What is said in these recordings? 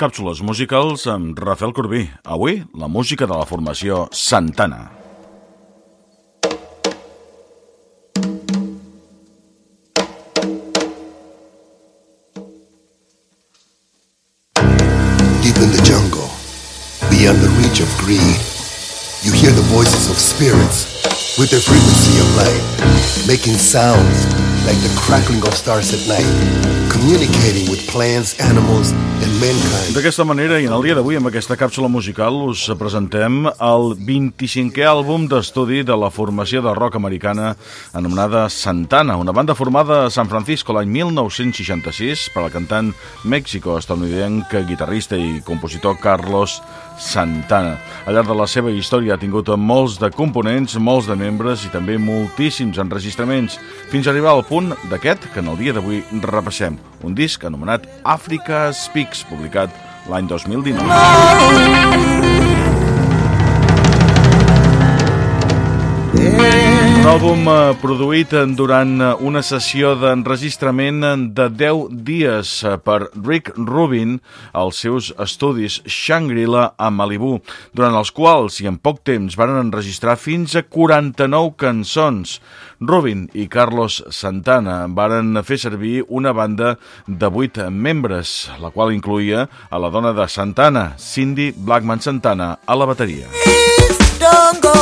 Càpsules musicals amb Rafael Corbí. Avui, la música de la formació Santana. Deep in the jungle, beyond the reach of greed, you hear the voices of spirits with their frequency of light, making sounds like the crackling of stars at night, communicating with plants, animals, and mankind. D'aquesta manera, i en el dia d'avui, amb aquesta càpsula musical, us presentem el 25è àlbum d'estudi de la formació de rock americana anomenada Santana, una banda formada a San Francisco l'any 1966 per al cantant mèxico-estadounidenc, guitarrista i compositor Carlos Santana. Al llarg de la seva història ha tingut molts de components, molts de membres i també moltíssims enregistraments, fins a arribar al punt d'aquest que en el dia d'avui repassem, un disc anomenat Africa Speaks, publicat l'any 2019. Un àlbum eh, produït eh, durant eh, una sessió d'enregistrament de 10 dies per Rick Rubin als seus estudis Shangri-La a Malibu, durant els quals i en poc temps van enregistrar fins a 49 cançons. Rubin i Carlos Santana varen fer servir una banda de 8 membres, la qual incluïa a la dona de Santana, Cindy Blackman Santana, a la bateria. Don't go,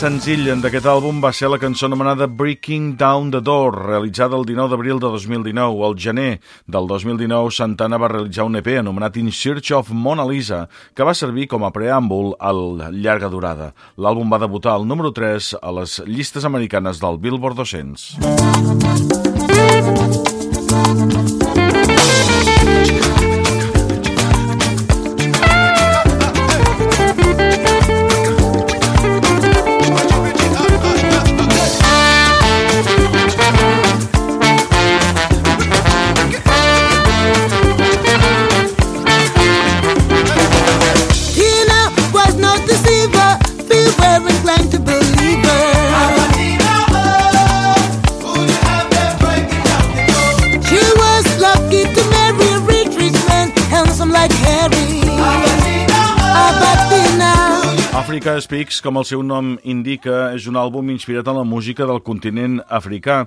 senzill d'aquest àlbum va ser la cançó anomenada Breaking Down the Door, realitzada el 19 d'abril de 2019. Al gener del 2019, Santana va realitzar un EP anomenat In Search of Mona Lisa, que va servir com a preàmbul al llarga durada. L'àlbum va debutar al número 3 a les llistes americanes del Billboard 200. Tina Africa Speaks, com el seu nom indica, és un àlbum inspirat en la música del continent africà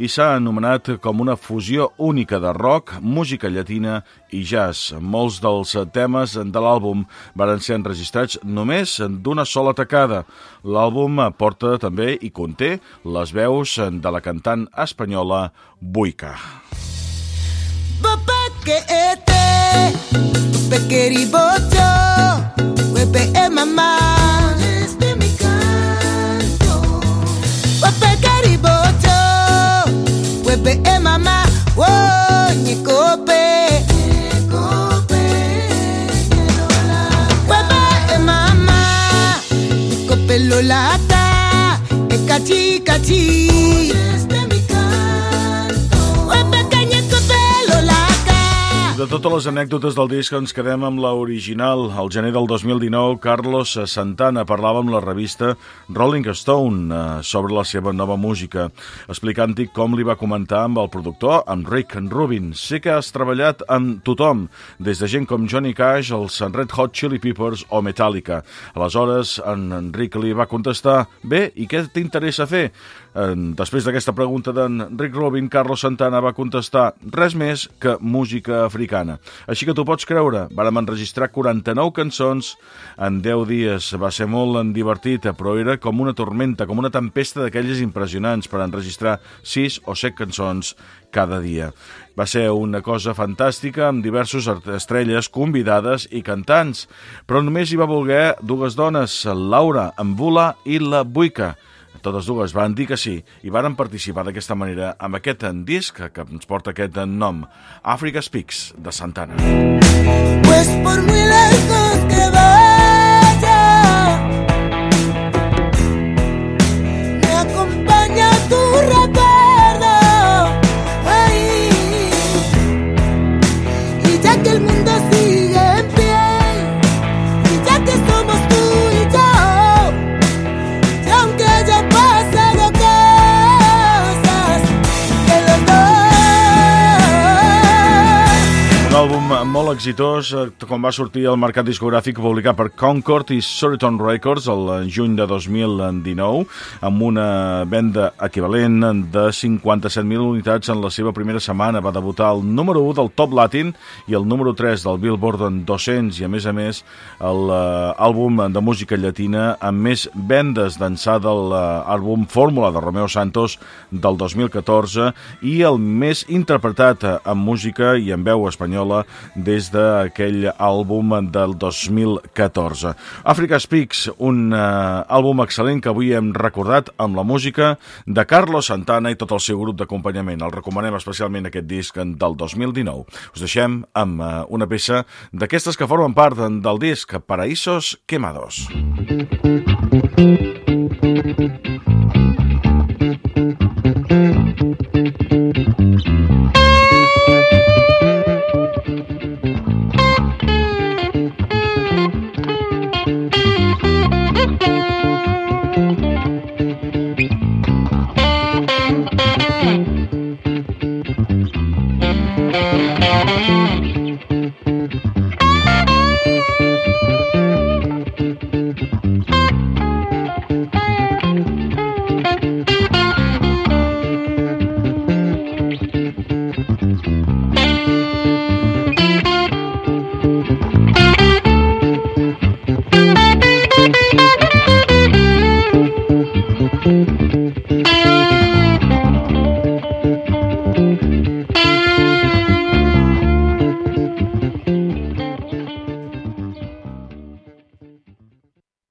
i s'ha anomenat com una fusió única de rock, música llatina i jazz. Molts dels temes de l'àlbum van ser enregistrats només d'una sola tacada. L'àlbum porta també i conté les veus de la cantant espanyola Buica. Pequeribocho, huepe e mamá. pelo lata, es cachi, cachi. De totes les anècdotes del disc ens quedem amb la original. Al gener del 2019, Carlos Santana parlava amb la revista Rolling Stone eh, sobre la seva nova música, explicant-hi com li va comentar amb el productor, amb Rick Rubin. Sé que has treballat amb tothom, des de gent com Johnny Cash, els Red Hot Chili Peppers o Metallica. Aleshores, en Enric li va contestar, bé, i què t'interessa fer? Després d'aquesta pregunta d'en Rick Rubin, Carlos Santana va contestar res més que música africana. Així que t'ho pots creure, vàrem enregistrar 49 cançons en 10 dies. Va ser molt divertit, però era com una tormenta, com una tempesta d'aquelles impressionants per enregistrar 6 o 7 cançons cada dia. Va ser una cosa fantàstica amb diversos estrelles convidades i cantants, però només hi va voler dues dones, Laura Ambula i la Buica. Totes dues van dir que sí i varen participar d'aquesta manera amb aquest disc que ens porta aquest nom, Africa Speaks, de Santana. Pues por muy lejos que vaya, exitós eh, quan va sortir al mercat discogràfic publicat per Concord i Soriton Records el juny de 2019 amb una venda equivalent de 57.000 unitats en la seva primera setmana. Va debutar el número 1 del Top Latin i el número 3 del Billboard en 200 i a més a més l'àlbum de música llatina amb més vendes d'ençà de l'àlbum Fórmula de Romeo Santos del 2014 i el més interpretat en música i en veu espanyola des d'aquell àlbum del 2014. Africa Speaks, un uh, àlbum excel·lent que avui hem recordat amb la música de Carlos Santana i tot el seu grup d'acompanyament. El recomanem especialment aquest disc del 2019. Us deixem amb uh, una peça d'aquestes que formen part del disc Paraísos Quemados. Thank you.